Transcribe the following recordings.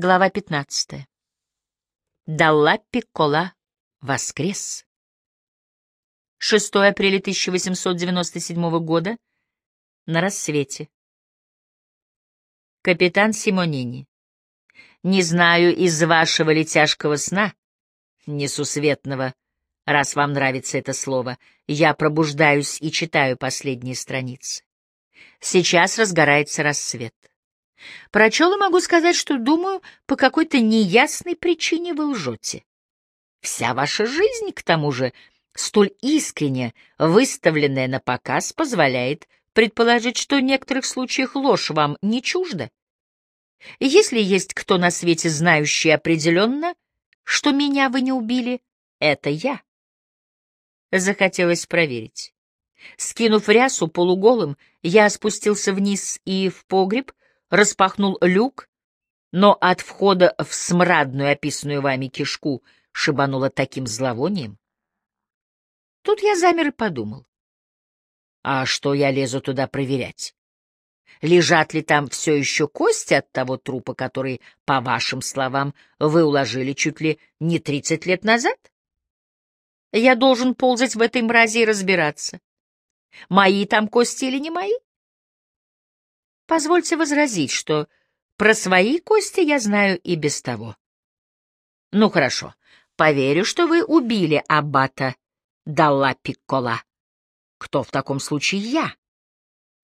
Глава 15. Далла Пиккола воскрес. 6 апреля 1897 года. На рассвете. Капитан Симонини. Не знаю, из вашего ли тяжкого сна, несусветного, раз вам нравится это слово, я пробуждаюсь и читаю последние страницы. Сейчас разгорается рассвет. Прочел и могу сказать, что, думаю, по какой-то неясной причине вы лжете. Вся ваша жизнь, к тому же, столь искренне выставленная на показ, позволяет предположить, что в некоторых случаях ложь вам не чужда. Если есть кто на свете, знающий определенно, что меня вы не убили, это я. Захотелось проверить. Скинув рясу полуголым, я спустился вниз и в погреб, распахнул люк, но от входа в смрадную, описанную вами кишку, шибануло таким зловонием. Тут я замер и подумал. А что я лезу туда проверять? Лежат ли там все еще кости от того трупа, который, по вашим словам, вы уложили чуть ли не тридцать лет назад? Я должен ползать в этой мрази и разбираться. Мои там кости или не мои? Позвольте возразить, что про свои кости я знаю и без того. Ну хорошо, поверю, что вы убили аббата Далла Пиккола. Кто в таком случае я?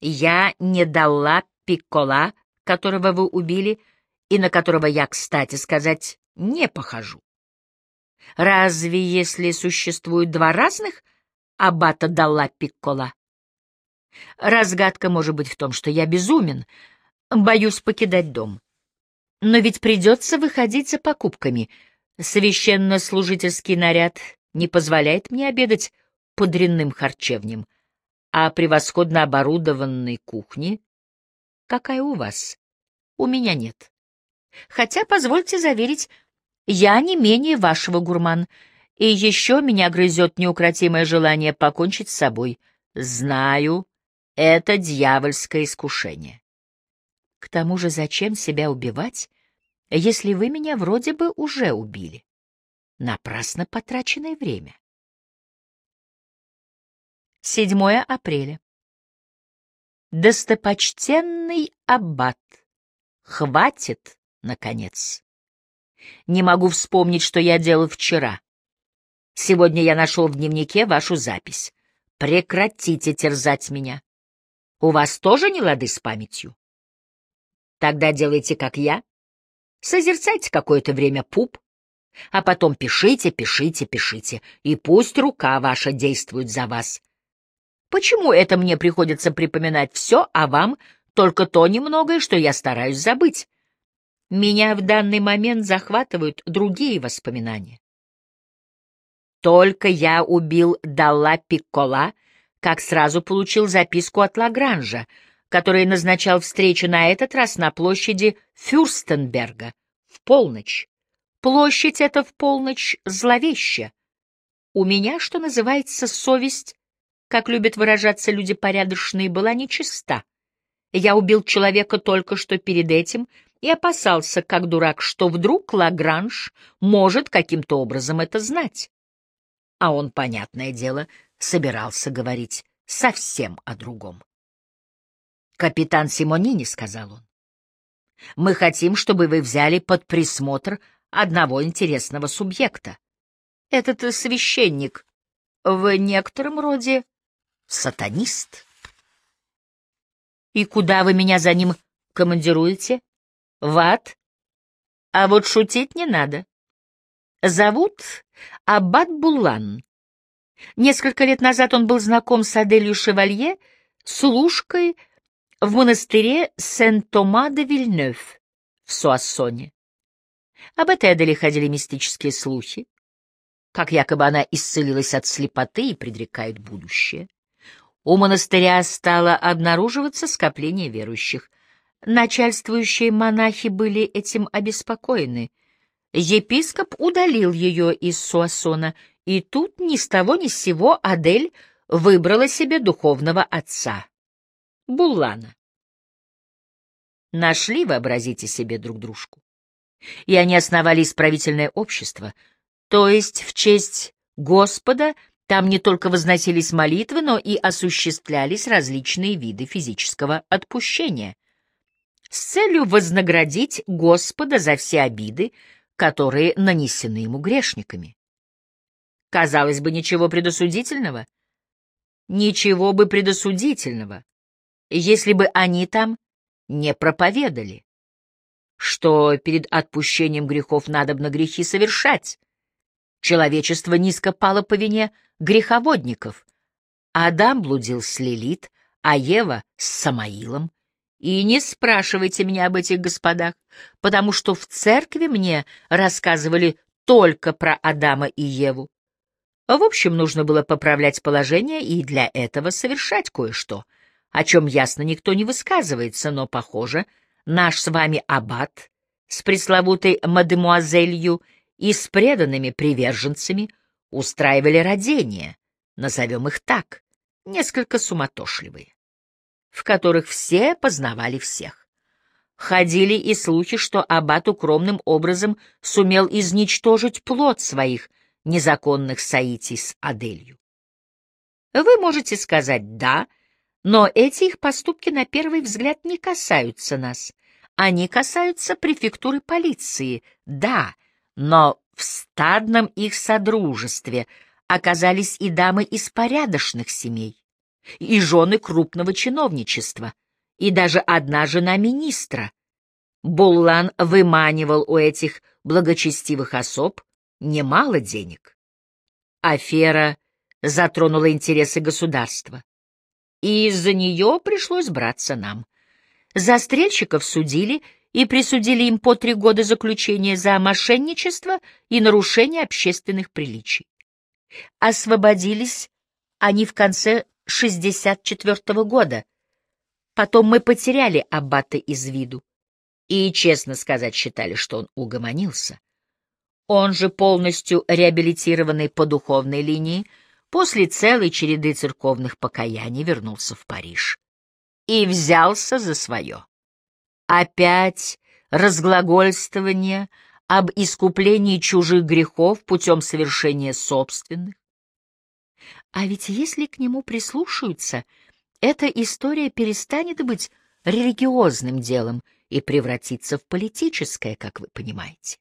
Я не Далла Пиккола, которого вы убили, и на которого я, кстати сказать, не похожу. Разве если существуют два разных аббата Далла Пиккола? Разгадка может быть в том, что я безумен, боюсь покидать дом. Но ведь придется выходить за покупками. Священнослужительский наряд не позволяет мне обедать по дрянным харчевням, а превосходно оборудованной кухни, какая у вас, у меня нет. Хотя, позвольте заверить, я не менее вашего гурман, и еще меня грызет неукротимое желание покончить с собой. Знаю, это дьявольское искушение. К тому же зачем себя убивать, если вы меня вроде бы уже убили? Напрасно потраченное время. 7 апреля. Достопочтенный аббат, хватит, наконец. Не могу вспомнить, что я делал вчера. Сегодня я нашел в дневнике вашу запись. Прекратите терзать меня. У вас тоже не лады с памятью? Тогда делайте, как я. Созерцайте какое-то время пуп, а потом пишите, пишите, пишите, и пусть рука ваша действует за вас. Почему это мне приходится припоминать все, а вам только то немногое, что я стараюсь забыть? Меня в данный момент захватывают другие воспоминания. Только я убил Далла Пиккола как сразу получил записку от Лагранжа, который назначал встречу на этот раз на площади Фюрстенберга в полночь. Площадь эта в полночь зловеща. У меня, что называется, совесть, как любят выражаться люди порядочные, была нечиста. Я убил человека только что перед этим и опасался, как дурак, что вдруг Лагранж может каким-то образом это знать. А он, понятное дело, собирался говорить совсем о другом. «Капитан Симонини», — сказал он, — «мы хотим, чтобы вы взяли под присмотр одного интересного субъекта. Этот священник в некотором роде сатанист». «И куда вы меня за ним командируете? В ад? А вот шутить не надо. Зовут Аббат Буллан. Несколько лет назад он был знаком с Аделью Шевалье, служкой в монастыре Сен-Тома-де-Вильнёв в Суассоне. Об этой Аделе ходили мистические слухи, как якобы она исцелилась от слепоты и предрекает будущее. У монастыря стало обнаруживаться скопление верующих. Начальствующие монахи были этим обеспокоены. Епископ удалил ее из Суассона и тут ни с того ни с сего Адель выбрала себе духовного отца — Буллана. Нашли, вообразите себе, друг дружку. и они основали исправительное общество, то есть в честь Господа там не только возносились молитвы, но и осуществлялись различные виды физического отпущения с целью вознаградить Господа за все обиды, которые нанесены ему грешниками. Казалось бы, ничего предосудительного. Ничего бы предосудительного, если бы они там не проповедали, что перед отпущением грехов надобно грехи совершать. Человечество низко пало по вине греховодников. Адам блудил с Лилит, а Ева — с Самаилом. И не спрашивайте меня об этих господах, потому что в церкви мне рассказывали только про Адама и Еву. В общем, нужно было поправлять положение и для этого совершать кое-что, о чем ясно никто не высказывается, но, похоже, наш с вами аббат с пресловутой мадемуазелью и с преданными приверженцами устраивали родения, назовем их так, несколько суматошливые в которых все познавали всех. Ходили и слухи, что аббат укромным образом сумел изничтожить плод своих незаконных соитий с Аделью. Вы можете сказать «да», но эти их поступки на первый взгляд не касаются нас. Они касаются префектуры полиции, да, но в стадном их содружестве оказались и дамы из порядочных семей и жены крупного чиновничества, и даже одна жена министра. Буллан выманивал у этих благочестивых особ немало денег. Афера затронула интересы государства, и из-за нее пришлось браться нам. Застрельщиков судили и присудили им по три года заключения за мошенничество и нарушение общественных приличий. Освободились они в конце 64 -го года. Потом мы потеряли аббата из виду. И, честно сказать, считали, что он угомонился. Он же полностью реабилитированный по духовной линии, после целой череды церковных покаяний вернулся в Париж. И взялся за свое. Опять разглагольствование об искуплении чужих грехов путем совершения собственных, а ведь если к нему прислушаются, эта история перестанет быть религиозным делом и превратится в политическое, как вы понимаете.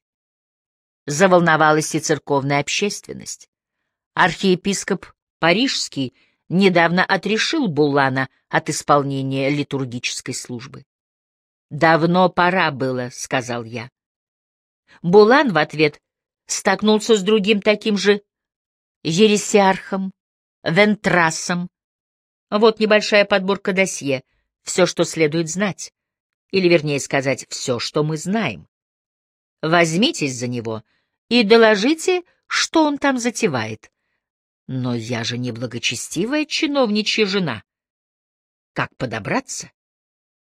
Заволновалась и церковная общественность. Архиепископ Парижский недавно отрешил Буллана от исполнения литургической службы. «Давно пора было», — сказал я. Булан в ответ столкнулся с другим таким же ересиархом, Вентрасом. Вот небольшая подборка досье, все, что следует знать. Или, вернее сказать, все, что мы знаем. Возьмитесь за него и доложите, что он там затевает. Но я же не благочестивая чиновничья жена. Как подобраться?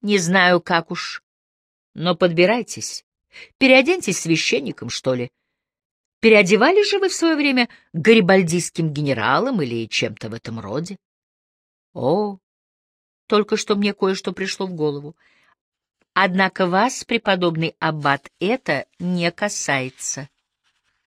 Не знаю, как уж. Но подбирайтесь. Переоденьтесь священником, что ли. Переодевали же вы в свое время гарибальдийским генералом или чем-то в этом роде? О, только что мне кое-что пришло в голову. Однако вас, преподобный аббат, это не касается.